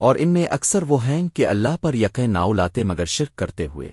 اور ان میں اکثر وہ ہیں کہ اللہ پر یقین ناؤ لاتے مگر شرک کرتے ہوئے۔